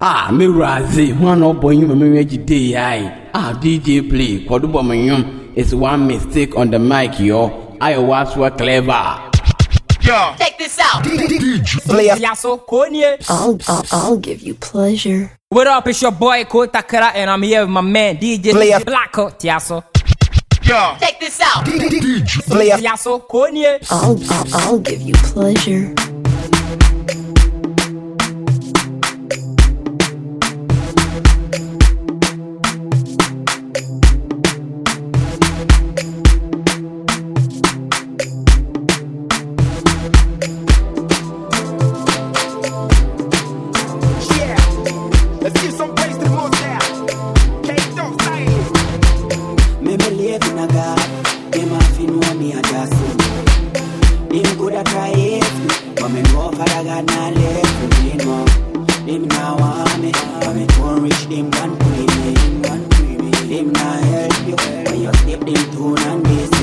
Ah, me wurade hwan na ɔbɔ nnwuma mewia gye dei I. Ah, dj play kɔdo bɔ me nnwom is one mistake on the mic yo. I ayɛ wasoa clever Yo, Check this out. I'll, I'll, I'll give you pleasure. What up? It's your boy Kotakara, and I'm here with my man DJ Blacko Tiaso. Yo, Check this out. I'll, I'll, I'll give you pleasure. father try it, but me for father God not left me no. Him want me, but me too rich, him can't me. Him help you when you step him.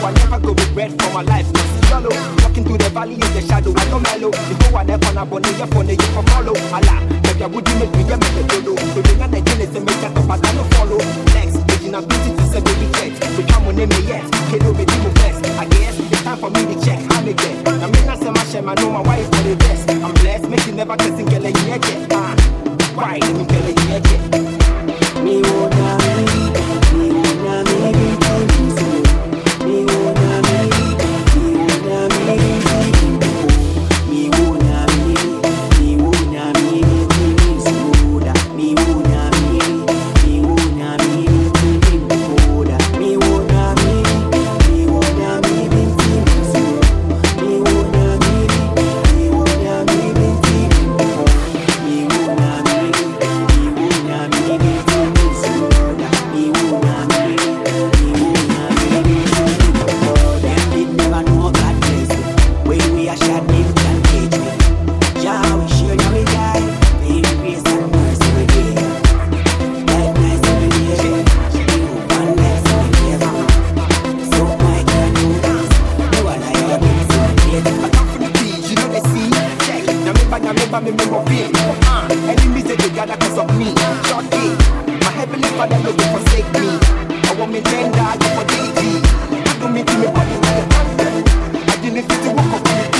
I I never go regret for my life. Shallow, walking through the valley of the shadow. I know mellow. You go on there, on a bonnet, you phone, you for follow. Allah, make your would you make me, you make the dodo. So the nana jealous and make that up, I don't follow. Next, making a beauty to say baby jet. We come on me yet. Kid over do my best. I guess it's time for me to check they get. I mean, I say my shame, I know my wife for the best. I'm blessed, making never kissing, girl, like yeah, yeah. Now me, me more feel. Uh, enemies they gather cause of me. My heavenly father no go forsake me. I want me tender, go for DG. I do me to me body like a. I didn't fit to walk up the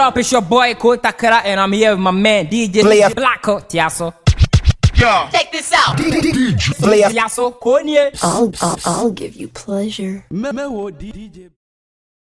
up? It's your boy Kota Kara, and I'm here with my man DJ Player. Blacko. Yaso. Yo, check this out. Ya so, konye. I'll, I'll, I'll give you pleasure. mɛmɛ wo DJ